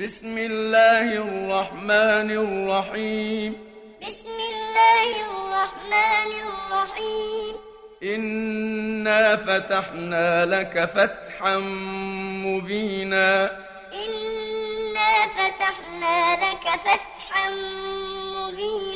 بسم الله الرحمن الرحيم بسم الله الرحمن الرحيم إنا فتحنا لك فتحا مبينا إنا فتحنا لك فتحا مبينا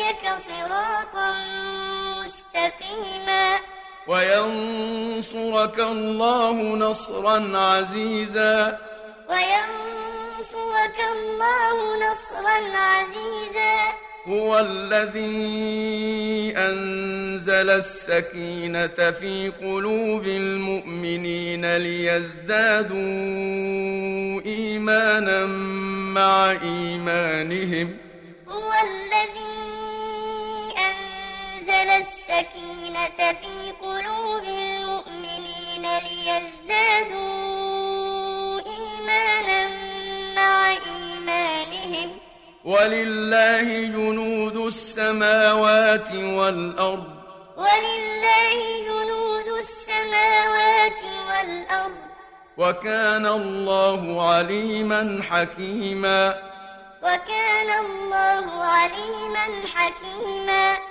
صراطا مستقيما. وينصرك الله نصرا عزيزا. وينصرك الله نصرا عزيزا. هو الذي أنزل السكينة في قلوب المؤمنين ليزدادوا إيمانا مع إيمانهم. هو الذي السكينة في قلوب المؤمنين ليزدادوا إيمانا مع إيمانهم. ولله جنود السماوات والأرض. ولله جنود السماوات والأرض. وكان الله عليما حكيما. وكان الله عليما حكيما.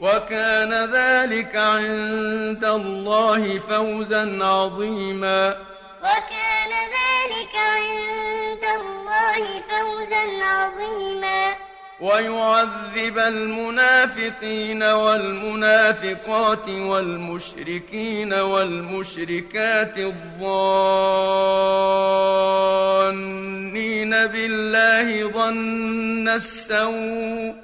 وكان ذلك عند الله فوزا عظيما. وكان ذلك عند الله فوزا عظيما. ويعذب المنافقين والمنافقات والمشركين والمشركات الظانين بالله ظن السوء.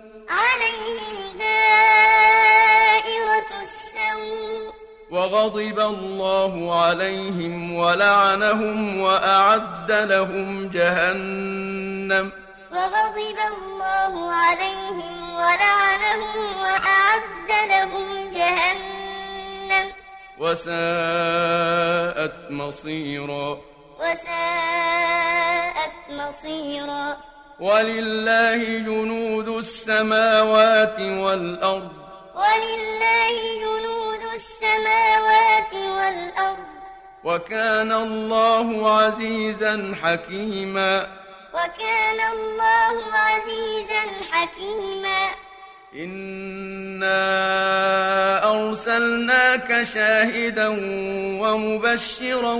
وغضب الله عليهم ولعنهم وأعد لهم جهنم. وغضب الله عليهم ولعنهم وأعد لهم جهنم. وساءت مصيرا. وساءت مصيرا. ولله جنود السماوات والأرض. ولله جنود والأرض وكان الله عزيزا حكيما. وكان الله عزيزا حكيما. إنا أرسلناك شاهدا ومبشرا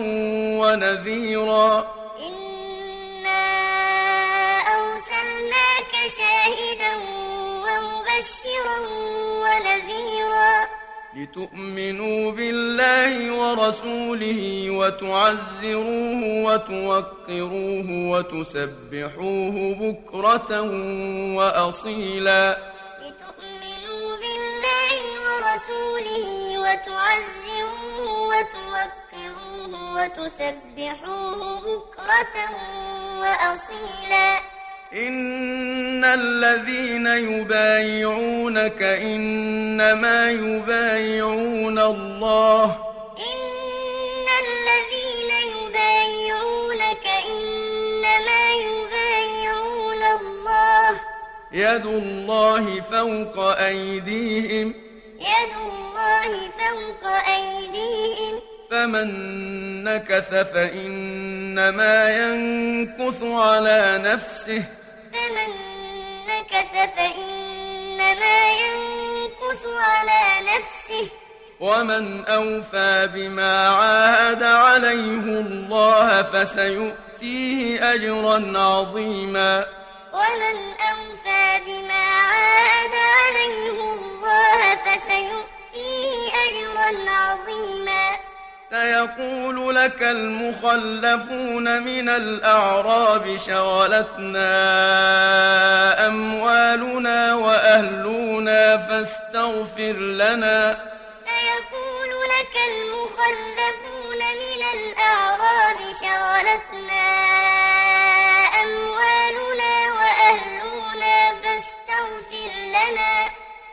ونذيرا. لتؤمنوا بالله ورسوله وتعزروه وتوقروه وتسبحوه بكرة وأصيلا. لتؤمنوا بالله ورسوله وتعزروه وتوقروه وتسبحوه بكرة وأصيلا. إن الذين يبايعونك إنما يبايعون الله إن الذين يبايعونك إنما يبايعون الله يد الله فوق أيديهم يد الله فوق أيديهم فمن نكث فإنما ينكث على نفسه فمن نكث فإنما ينكث على نفسه. ومن أوفى بما عاهد عليه الله فسيؤتيه أجرا عظيما. ومن أوفى بما سيقول لك المخلفون من الأعراب شغلتنا أموالنا وأهلنا فاستغفر لنا. سيقول لك المخلفون من الأعراب شغلتنا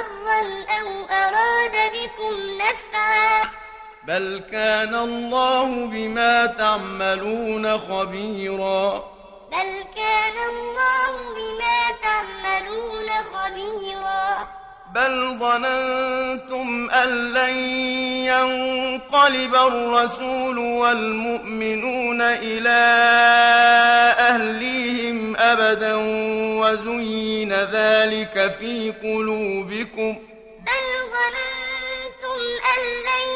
ضرا أو أراد بكم نفعا. بل كان الله بما تعملون خبيرا. بل كان الله بما تعملون خبيرا. بل ظننتم أن لن ينقلب الرسول والمؤمنون إلى أهليهم أبدا وزين ذلك في قلوبكم بل ظننتم أن لن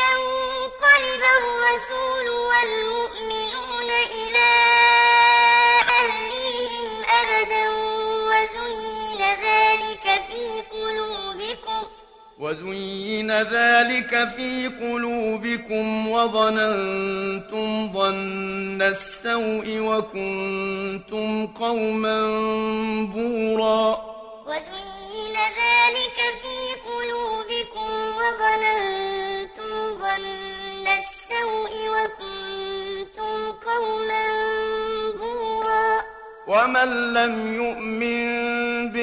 ينقلب الرسول والمؤمنون وزين ذلك في قلوبكم وظننتم ظن السوء وكنتم قوما بورا. وزين ذلك في قلوبكم وظننتم ظن السوء وكنتم قوما بورا. ومن لم يؤمن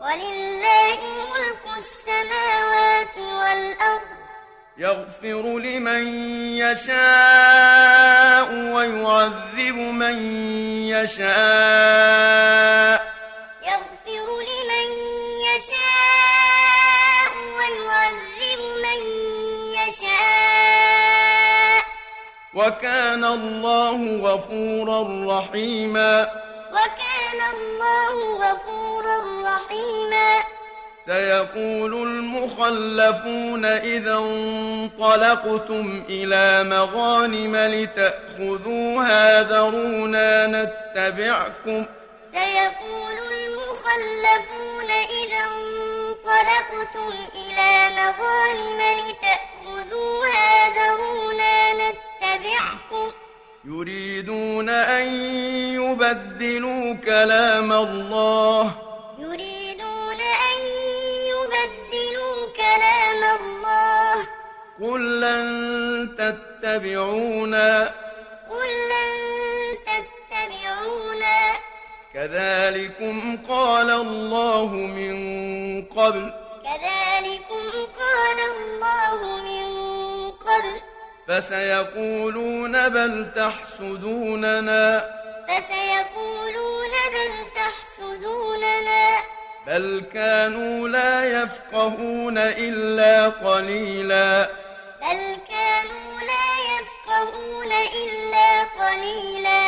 ولله ملك السماوات والأرض. يغفر لمن يشاء ويعذب من يشاء. يغفر لمن يشاء ويعذب من يشاء. وكان الله غفورا رحيما. وكان الله غفورا رحيما. سيقول المخلفون إذا انطلقتم إلى مغانم لتأخذوها ذرونا نتبعكم. سيقول المخلفون إذا انطلقتم إلى مغانم لتأخذوها ذرونا نتبعكم. يريدون أن يبدلوا كلام الله. يريدون أن يبدلوا كلام الله. قل لن تتبعونا. قل لن تتبعونا. كذلكم قال الله من قبل. كذلكم قال الله من قبل فسيقولون بل تحسدوننا. فسيقولون بل تحسدوننا. بل كانوا لا يفقهون إلا قليلا. بل كانوا لا يفقهون إلا قليلا.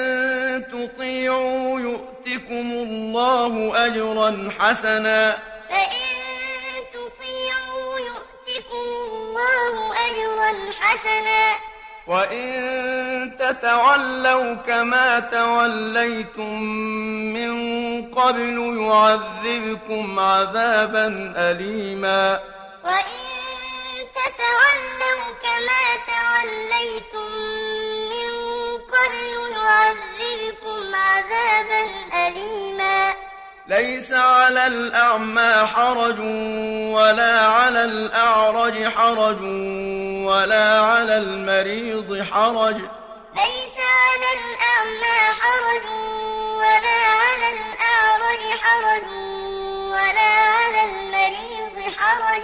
يؤتكم الله أجرا حسنا. فإن تطيعوا يؤتكم الله أجرا حسنا. وإن تتولوا كما توليتم من قبل يعذبكم عذابا أليما. وإن تتولوا ليس على الأعمى حرج ولا على الأعرج حرج ولا على المريض حرج. ليس على الأعمى حرج ولا على الأعرج حرج ولا على المريض حرج.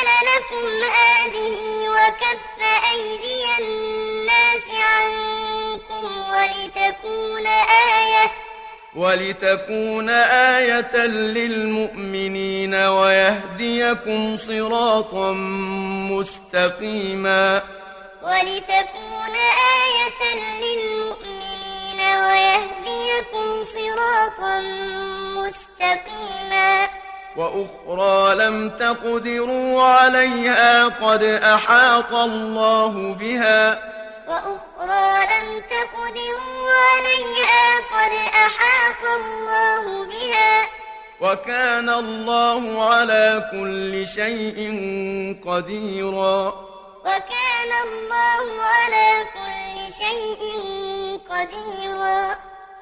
فعجل لكم هذه وكف أيدي الناس عنكم ولتكون آية ولتكون آية للمؤمنين ويهديكم صراطا مستقيما. ولتكون آية للمؤمنين ويهديكم صراطا مستقيما. وأخرى لم تقدروا عليها قد أحاط الله بها. وأخرى لم تقدروا عليها قد أحاط الله بها. وكان الله على كل شيء قديرا. وكان الله على كل شيء قديرا.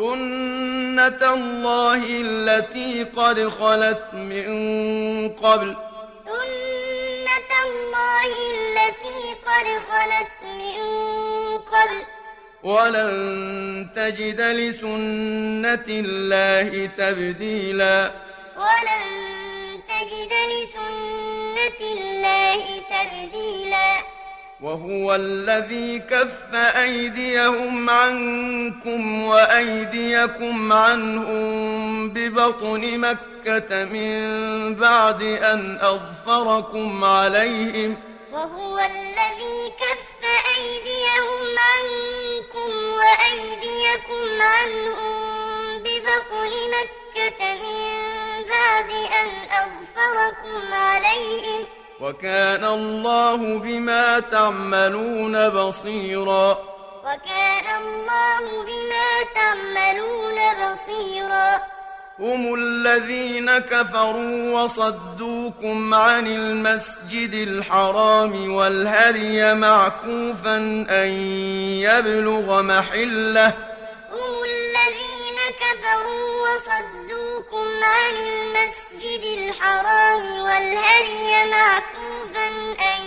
سنة الله التي قد خلت من قبل. سنة الله التي قد خلت من قبل. ولن تجد لسنة الله تبديلا. ولن تجد لسنة الله تبديلا. وهو الذي كف أيديهم عنكم وأيديكم عنهم ببطن مكة من بعد أن أظفركم عليهم. وهو الذي كف أيديهم عنكم وأيديكم عنهم ببطن مكة من بعد أن أظفركم عليهم. وكان الله بما تعملون بصيرا. وكان الله بما تعملون بصيرا. هم الذين كفروا وصدوكم عن المسجد الحرام والهدي معكوفا أن يبلغ محلة. هم الذين كفروا وصدوكم عن المسجد الحرام والهدي معكوفا أن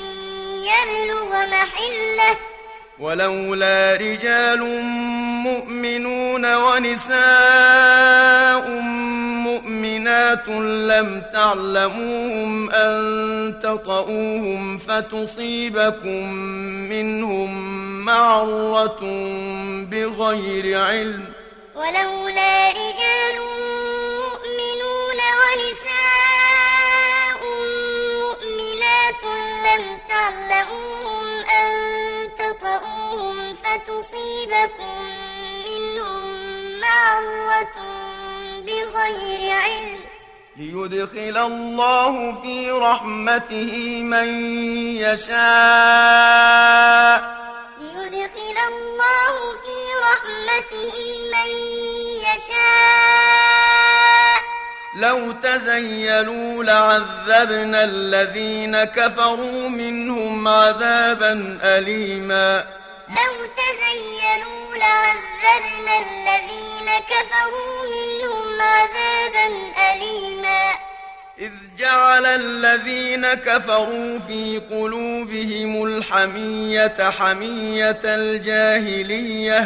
يبلغ محله. ولولا رجال مؤمنون ونساء مؤمنات لم تعلموهم أن تطؤوهم فتصيبكم منهم معرة بغير علم. ولولا رجال تعلموهم أن تطؤوهم فتصيبكم منهم معرة بغير علم ليدخل الله في رحمته من يشاء. ليدخل الله في رحمته من يشاء. لو تزيلوا لعذبنا الذين كفروا منهم عذابا أليما. لو تزينوا لعذبنا الذين كفروا منهم عذابا أليما. إذ جعل الذين كفروا في قلوبهم الحمية حمية الجاهلية.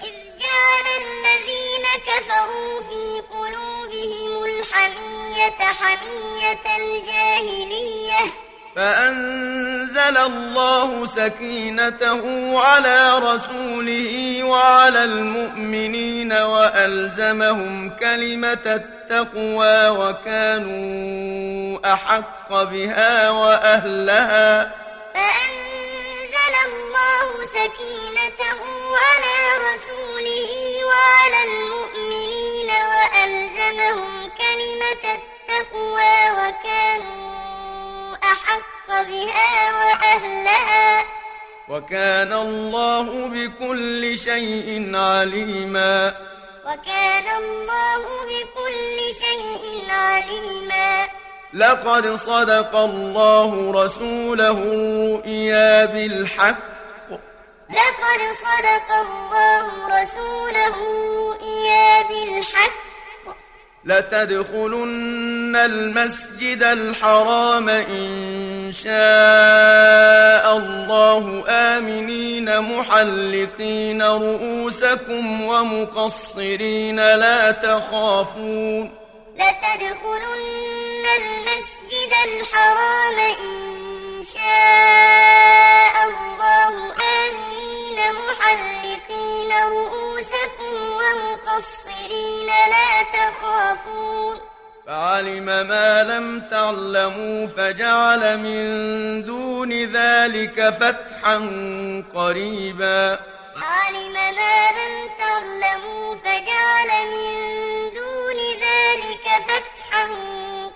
إذ جعل الذين كفروا في قلوبهم الحمية حمية الجاهلية. فأنزل الله سكينته على رسوله وعلى المؤمنين وألزمهم كلمة التقوى وكانوا أحق بها وأهلها. فأنزل الله سكينته على رسوله وعلى المؤمنين كلمة التقوى وكانوا أحق بها وأهلها. وكان الله بكل شيء عليما. وكان الله بكل شيء عليما. لقد صدق الله رسوله الرؤيا بالحق. لقد صدق الله رسوله الرؤيا بالحق. لتدخلن المسجد الحرام إن شاء الله. آمنين محلقين رؤوسكم ومقصرين لا تخافون. لتدخلن المسجد الحرام إن شاء الله. آمنين محلقين رؤوسكم ومقصرين لا تخافون فعلم ما لم تعلموا فجعل من دون ذلك فتحا قريبا علم ما لم تعلموا فجعل من دون ذلك فتحا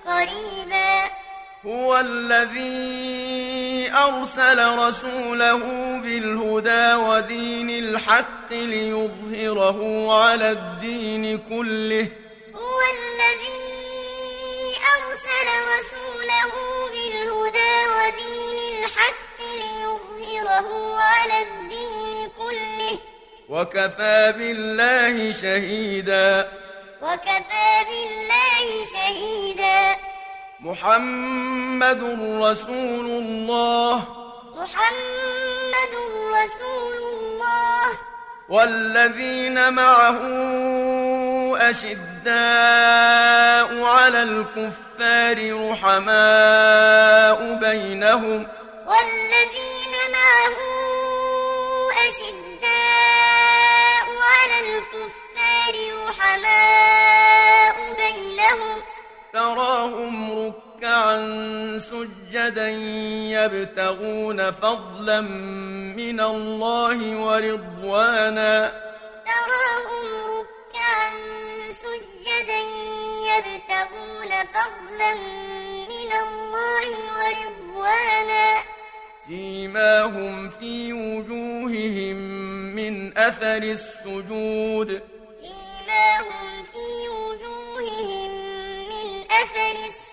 قريبا هو الذي أرسل رسوله بالهدى ودين الحق ليظهره على الدين كله. هو الذي أرسل رسوله بالهدى ودين الحق ليظهره على الدين كله. وكفى بالله شهيدا. وكفى بالله شهيدا. محمد رسول الله. محمد رسول الله. والذين معه أشداء على الكفار رحماء بينهم. والذين معه ركعا سجدا يبتغون فضلا من الله ورضوانا. تراهم ركعا سجدا يبتغون فضلا من الله ورضوانا. سيماهم في وجوههم من أثر السجود. سيماهم في وجوههم من أثر السجود.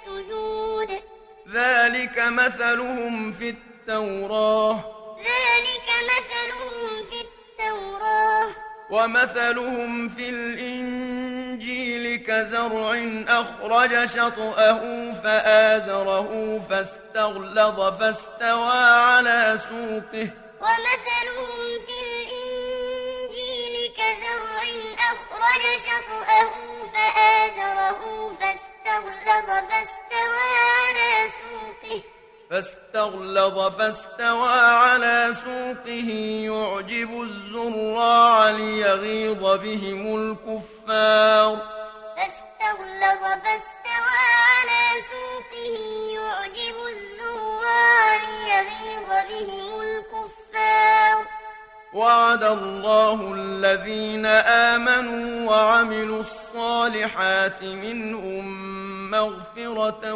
ذلك مثلهم في التوراة. ذلك مثلهم في التوراة. ومثلهم في الإنجيل كزرع أخرج شطأه فآزره فاستغلظ فاستوى على سوقه. ومثلهم في الإنجيل كزرع أخرج شطأه فآزره فاستغلظ فاستوى على سوقه. فاستغلظ فاستوى على سوقه. يعجب الزراع ليغيظ بهم الكفار. فاستغلظ فاستوى على سوقه. يعجب الزراع ليغيظ بهم الكفار وعد الله الذين آمنوا وعملوا الصالحات منهم مغفرة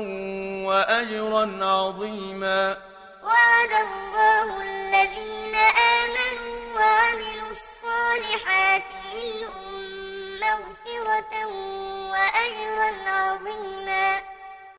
وأجرا عظيما. وعد الله الذين آمنوا وعملوا الصالحات منهم مغفرة وأجرا عظيما.